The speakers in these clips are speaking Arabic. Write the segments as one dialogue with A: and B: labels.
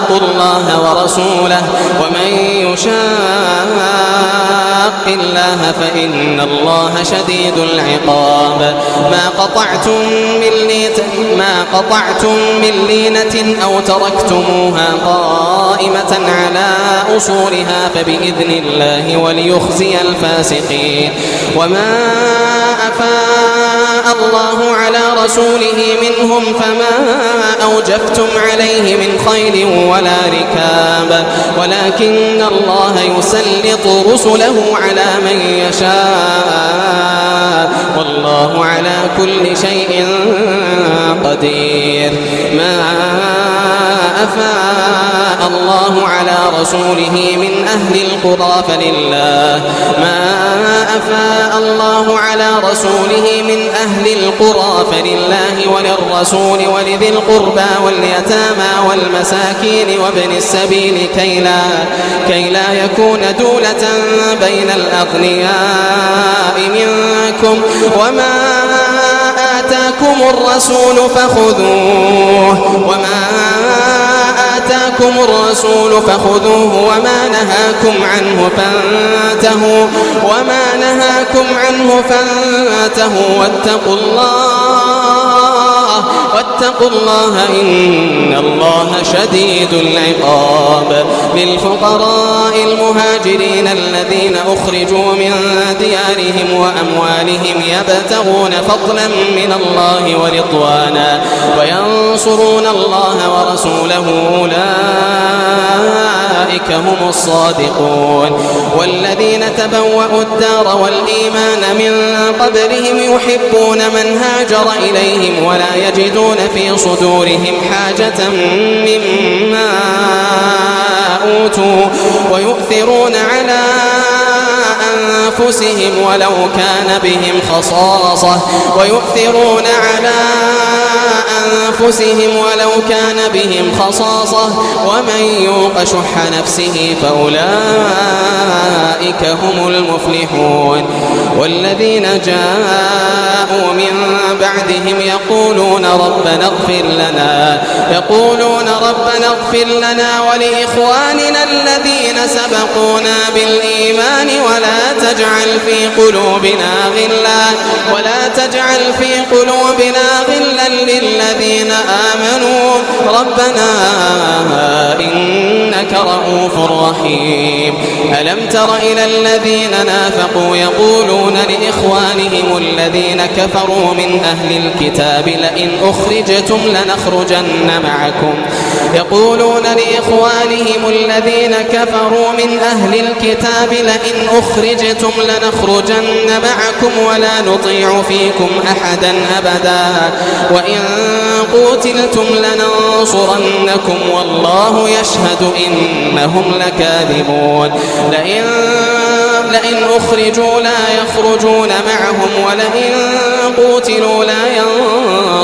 A: يشاق الله ورسوله ومن يشاق الله فإن الله شديد العقاب ما قطعتم من ما قطعتم من لينة أو تركتموها قائمة على أصولها فبإذن الله وليخزي الفاسقين وما أفاق الله على رسوله منهم فما أوجفتم عليه من خيل ولا ركاب ولكن الله يسلط رسله على من يشاء والله على كل شيء قدير ما أفاء الله على رسوله من أهل القرى فلله ما أفاء الله على رسوله من أهل أهل القرى فلله وللرسول ولذي القربى واليتامى والمساكين وابن السبيل كي لا, كي لا يكون دولة بين الأغنياء منكم وما آتاكم الرسول فخذوه وما آتاكم الرسول فخذوه وما نهاكم عنه فانتهوا وما نهاكم عنه فانتهوا واتقوا الله واتقوا الله إن الله شديد العقاب للفقراء المهاجرين الذين أخرجوا من ديارهم وأموالهم يبتغون فضلا من الله ورضوانا وينصرون الله ورسوله أولئك هم الصادقون والذين تبوأوا الدار والإيمان من قبلهم يحبون من هاجر إليهم ولا يجدون يجدون في صدورهم حاجة مما أوتوا ويؤثرون على أنفسهم ولو كان بهم خصاصة ويؤثرون على أنفسهم ولو كان بهم خصاصة ومن يوق شح نفسه فأولئك هم المفلحون والذين جاءوا من بعدهم يقولون ربنا اغفر لنا يقولون ربنا اغفر لنا ولإخواننا الذين سبقونا بالإيمان ولا تجعل في قلوبنا غلا ولا تجعل في قلوبنا غلا للذين آمنوا ربنا إنك رؤوف رحيم ألم تر إلى الذين نافقوا يقولون لإخوانهم الذين كفروا من أهل الكتاب لئن أخرجتم لنخرجن معكم يقولون لإخوانهم الذين كفروا من أهل الكتاب لئن أخرجتم لنخرجن معكم ولا نطيع فيكم أحدا أبدا وإن قوتلتم لننصرنكم والله يشهد إنهم لكاذبون لئن لئن أخرجوا لا يخرجون معهم ولئن قوتلوا لا ينصرون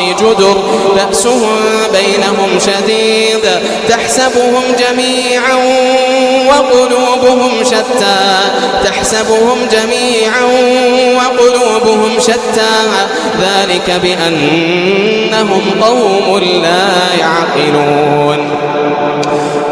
A: النار جدر بأسهم بينهم شديد تحسبهم جميعا وقلوبهم شتى تحسبهم جميعا وقلوبهم شتى ذلك بأنهم قوم لا يعقلون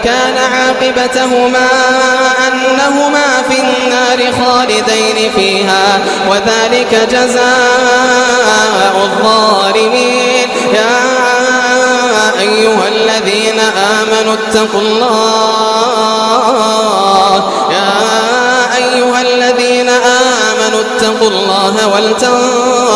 A: وكان عاقبتهما أنهما في النار خالدين فيها وذلك جزاء الظالمين يا أيها الذين آمنوا اتقوا الله يا أيها الذين آمنوا اتقوا الله ولتنظر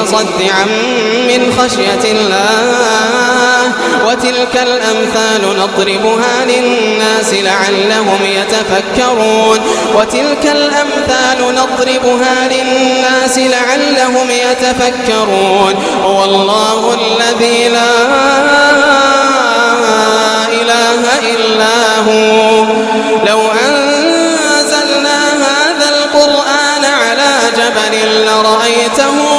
A: متصدعا من خشية الله وتلك الأمثال نضربها للناس لعلهم يتفكرون وتلك الأمثال نضربها للناس لعلهم يتفكرون هو الله الذي لا إله إلا هو لو أنزلنا هذا القرآن على جبل لرأيته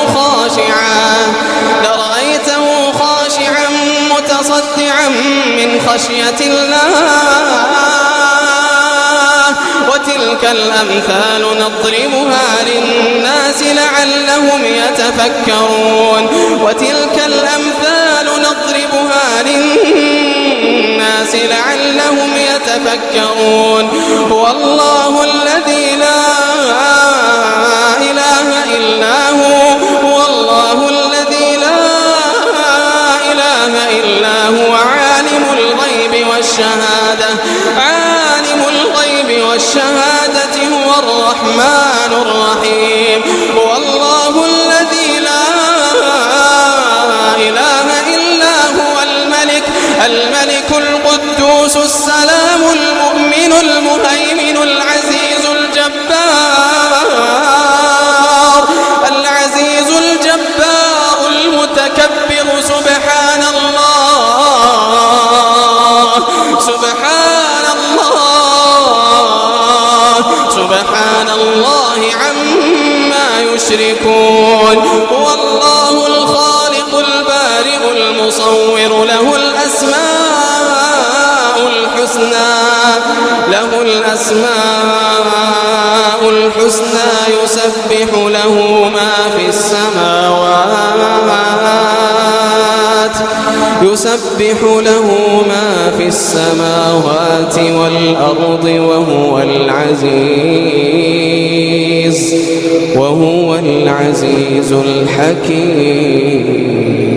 A: متصدعا من خشية الله وتلك الأمثال نضربها للناس لعلهم يتفكرون وتلك الأمثال نضربها للناس لعلهم يتفكرون هو الله الذي لا هو عالم الغيب والشهادة عالم الغيب والشهادة هو الرحمن الرحيم هو الله الذي لا إله إلا هو الملك الملك القدوس السلام المؤمن المهيمن يشركون هو الله الخالق البارئ المصور له الأسماء الحسنى له الأسماء الحسنى يسبح له ما في السماوات يسبح له ما في السماوات والأرض وهو العزيز العزيز وهو العزيز الحكيم